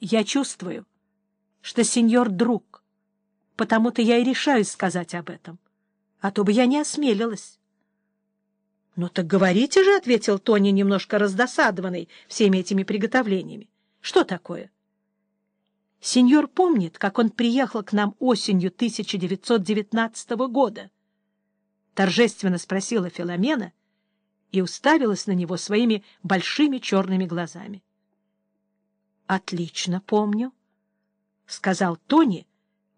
Я чувствую, что сеньор друг, потому-то я и решаюсь сказать об этом, а то бы я не осмелилась. — Ну так говорите же, — ответил Тони, немножко раздосадованный всеми этими приготовлениями. — Что такое? — Сеньор помнит, как он приехал к нам осенью 1919 года? — торжественно спросила Филомена и уставилась на него своими большими черными глазами. — Отлично помню, — сказал Тони,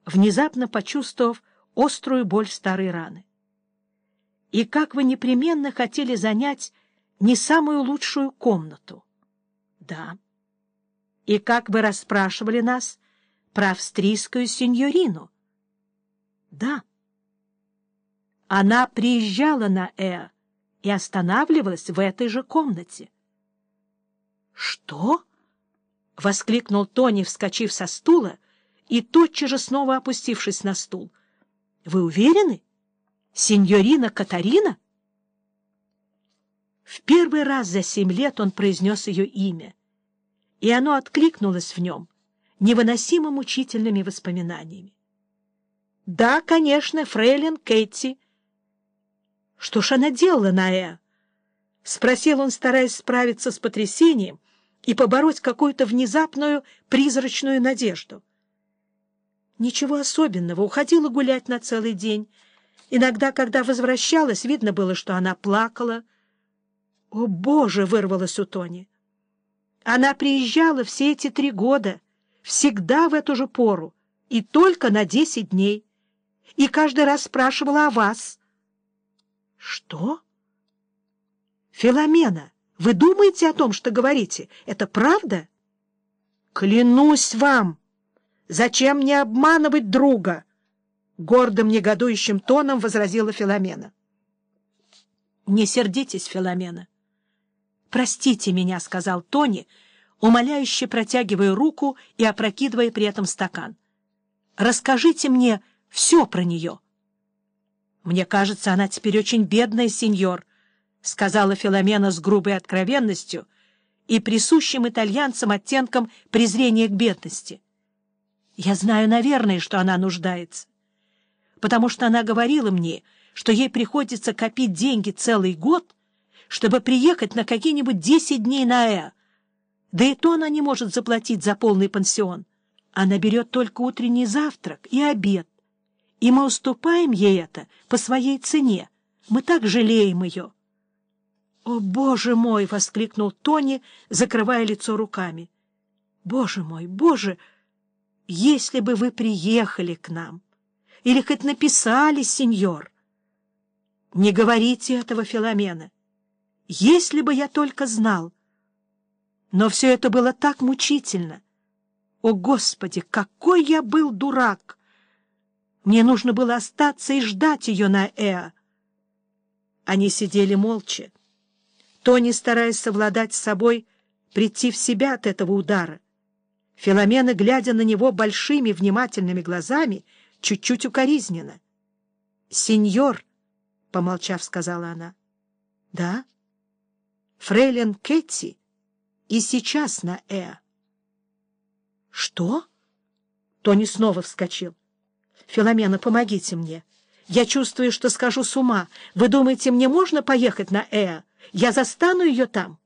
внезапно почувствовав острую боль старой раны. — И как вы непременно хотели занять не самую лучшую комнату? — Да. — И как вы расспрашивали нас про австрийскую сеньорину? — Да. Она приезжала на Э и останавливалась в этой же комнате. — Что? — воскликнул Тони, вскочив со стула и тотчас же снова опустившись на стул. — Вы уверены? Сеньорина Катарина? В первый раз за семь лет он произнес ее имя, и оно откликнулось в нем невыносимо мучительными воспоминаниями. — Да, конечно, фрейлин Кэти. — Что ж она делала на Э? — спросил он, стараясь справиться с потрясением и побороть какую-то внезапную призрачную надежду. — Ничего особенного, уходила гулять на целый день. Иногда, когда возвращалась, видно было, что она плакала. «О, Боже!» — вырвалась у Тони. Она приезжала все эти три года, всегда в эту же пору, и только на десять дней, и каждый раз спрашивала о вас. «Что?» «Филомена, вы думаете о том, что говорите? Это правда?» «Клянусь вам!» Зачем мне обманывать друга? Гордым негодующим тоном возразила Филомена. Не сердитесь, Филомена. Простите меня, сказал Тони, умоляюще протягивая руку и опрокидывая при этом стакан. Расскажите мне все про нее. Мне кажется, она теперь очень бедная, сеньор, сказала Филомена с грубой откровенностью и присущим итальянцам оттенком презрения к бедности. Я знаю, наверное, что она нуждается, потому что она говорила мне, что ей приходится копить деньги целый год, чтобы приехать на какие-нибудь десять дней на Э. Да и то она не может заплатить за полный пансион. Она берет только утренний завтрак и обед, и мы уступаем ей это по своей цене. Мы так жалеем ее. — О, боже мой! — воскликнул Тони, закрывая лицо руками. — Боже мой, боже! — если бы вы приехали к нам или хоть написали, сеньор. Не говорите этого, Филомена. Если бы я только знал. Но все это было так мучительно. О, Господи, какой я был дурак! Мне нужно было остаться и ждать ее на Эа. Они сидели молча. Тони, стараясь совладать с собой, прийти в себя от этого удара. Филомена, глядя на него большими внимательными глазами, чуть-чуть укоризненно. — Сеньор, — помолчав, сказала она. — Да? — Фрейлин Кетти и сейчас на Э. — Что? Тони снова вскочил. — Филомена, помогите мне. Я чувствую, что схожу с ума. Вы думаете, мне можно поехать на Э? Я застану ее там?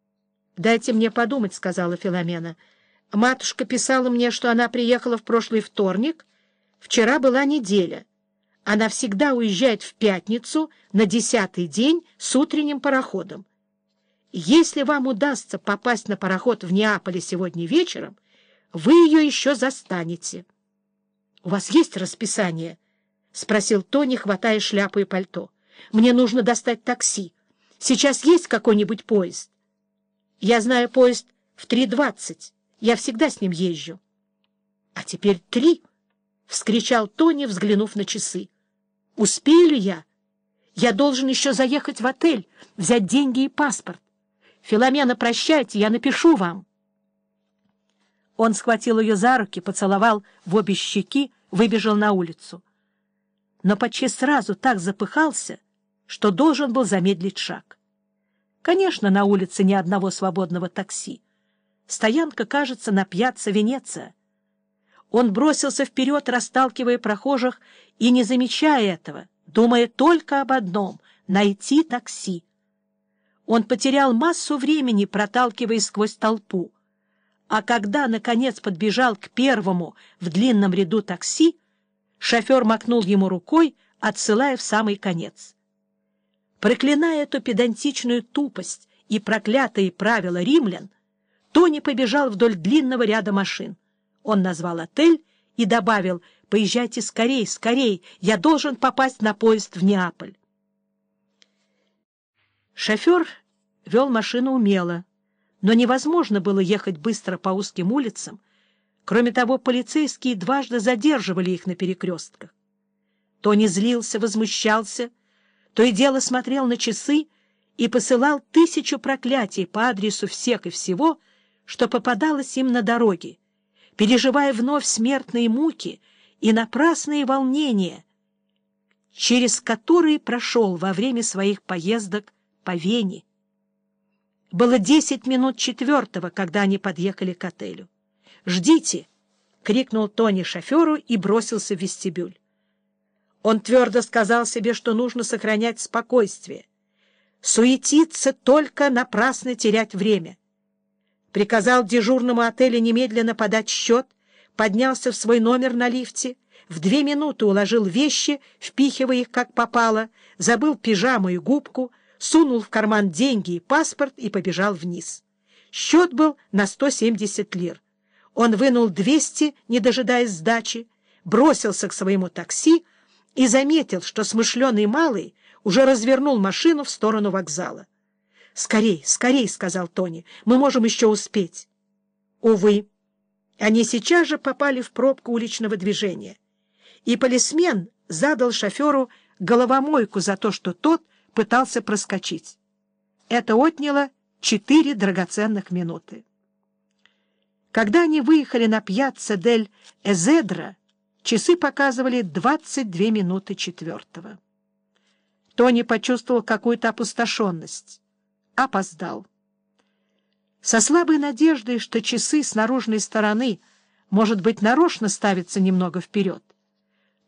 — Дайте мне подумать, — сказала Филомена. — Матушка писала мне, что она приехала в прошлый вторник. Вчера была неделя. Она всегда уезжает в пятницу на десятый день с утренним пароходом. Если вам удастся попасть на пароход в Неаполе сегодня вечером, вы ее еще застанете. — У вас есть расписание? — спросил Тони, хватая шляпу и пальто. — Мне нужно достать такси. Сейчас есть какой-нибудь поезд? — Я знаю поезд в три двадцать. Я всегда с ним езжу. — А теперь три! — вскричал Тони, взглянув на часы. — Успею ли я? Я должен еще заехать в отель, взять деньги и паспорт. Филомена, прощайте, я напишу вам. Он схватил ее за руки, поцеловал в обе щеки, выбежал на улицу. Но почти сразу так запыхался, что должен был замедлить шаг. Конечно, на улице ни одного свободного такси. Стоянка, кажется, на пьяцца Венеция. Он бросился вперед, расталкивая прохожих, и не замечая этого, думая только об одном — найти такси. Он потерял массу времени, проталкиваясь сквозь толпу. А когда, наконец, подбежал к первому в длинном ряду такси, шофер макнул ему рукой, отсылая в самый конец. Проклиная эту педантичную тупость и проклятые правила римлян, Тони побежал вдоль длинного ряда машин. Он назвал отель и добавил «Поезжайте скорей, скорей, я должен попасть на поезд в Неаполь». Шофер вел машину умело, но невозможно было ехать быстро по узким улицам. Кроме того, полицейские дважды задерживали их на перекрестках. Тони злился, возмущался, то и дело смотрел на часы и посылал тысячу проклятий по адресу всех и всего, что попадалось им на дороге, переживая вновь смертные муки и напрасные волнения, через которые прошел во время своих поездок по Вене. Было десять минут четвертого, когда они подъехали к отелю. «Ждите!» — крикнул Тони шоферу и бросился в вестибюль. Он твердо сказал себе, что нужно сохранять спокойствие. Суетиться только напрасно терять время. Приказал дежурному отеля немедленно подать счет, поднялся в свой номер на лифте, в две минуты уложил вещи, впихивая их как попало, забыл пижаму и губку, сунул в карман деньги и паспорт и побежал вниз. Счет был на 170 лир. Он вынул 200, не дожидаясь сдачи, бросился к своему такси и заметил, что смышленый малый уже развернул машину в сторону вокзала. «Скорей, скорей!» — сказал Тони. «Мы можем еще успеть». Увы, они сейчас же попали в пробку уличного движения, и полисмен задал шоферу головомойку за то, что тот пытался проскочить. Это отняло четыре драгоценных минуты. Когда они выехали на пьяцца дель Эзедра, часы показывали 22 минуты четвертого. Тони почувствовал какую-то опустошенность. Опоздал. Со слабой надеждой, что часы с наружной стороны, может быть, нарочно ставятся немного вперед,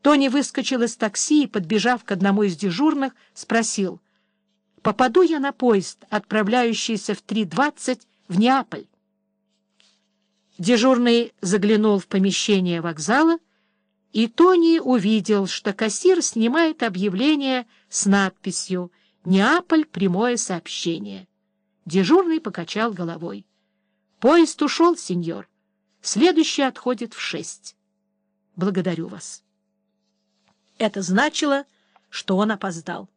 Тони выскочил из такси и, подбежав к одному из дежурных, спросил, «Попаду я на поезд, отправляющийся в 3.20 в Неаполь?» Дежурный заглянул в помещение вокзала, и Тони увидел, что кассир снимает объявление с надписью «Неаполь. Прямое сообщение». Дежурный покачал головой. «Поезд ушел, сеньор. Следующий отходит в шесть. Благодарю вас». Это значило, что он опоздал.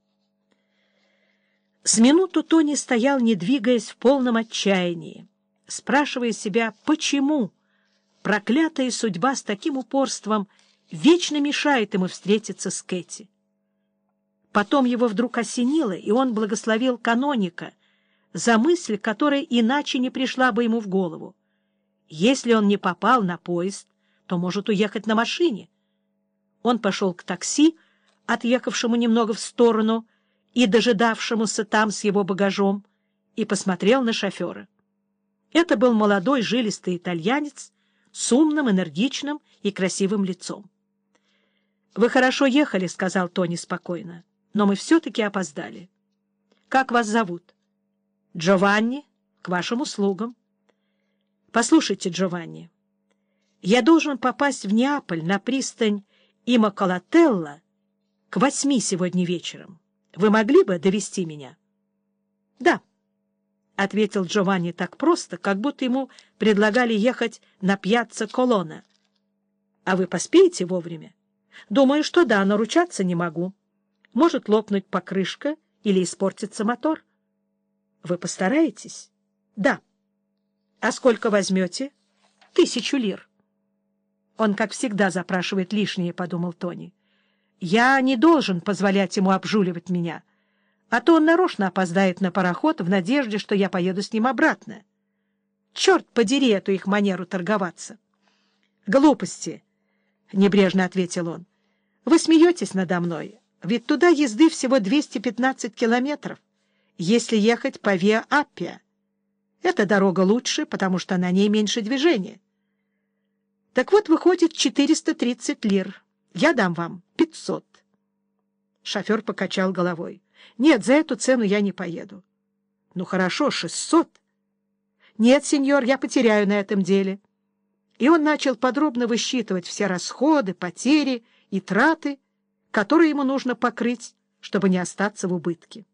С минуту Тони стоял, не двигаясь, в полном отчаянии, спрашивая себя, почему проклятая судьба с таким упорством вечно мешает ему встретиться с Кэти. Потом его вдруг осенило, и он благословил каноника за мысль, которая иначе не пришла бы ему в голову. Если он не попал на поезд, то может уехать на машине. Он пошел к такси, отъехавшему немного в сторону и дожидавшемуся там с его багажом, и посмотрел на шофера. Это был молодой жилистый итальянец с умным, энергичным и красивым лицом. — Вы хорошо ехали, — сказал Тони спокойно, — но мы все-таки опоздали. — Как вас зовут? — Джованни, к вашим услугам. — Послушайте, Джованни, я должен попасть в Неаполь на пристань и Макалателла к восьми сегодня вечером. Вы могли бы довести меня? — Да, — ответил Джованни так просто, как будто ему предлагали ехать на пьяцца Колона. — А вы поспеете вовремя? — Думаю, что да, но ручаться не могу. Может лопнуть покрышка или испортится мотор. — Вы постараетесь? — Да. — А сколько возьмете? — Тысячу лир. — он, как всегда, запрашивает лишнее, — подумал Тони. Я не должен позволять ему обжуливать меня, а то он нарочно опоздает на пароход в надежде, что я поеду с ним обратно. Черт подери эту их манеру торговаться. — Глупости, — небрежно ответил он. — Вы смеетесь надо мной, ведь туда езды всего 215 километров, если ехать по Виа Аппия. Эта дорога лучше, потому что на ней меньше движения. Так вот, выходит 430 лир. Я дам вам 500. Шофер покачал головой. Нет, за эту цену я не поеду. Ну, хорошо, 600. Нет, сеньор, я потеряю на этом деле. И он начал подробно высчитывать все расходы, потери и траты, которые ему нужно покрыть, чтобы не остаться в убытке.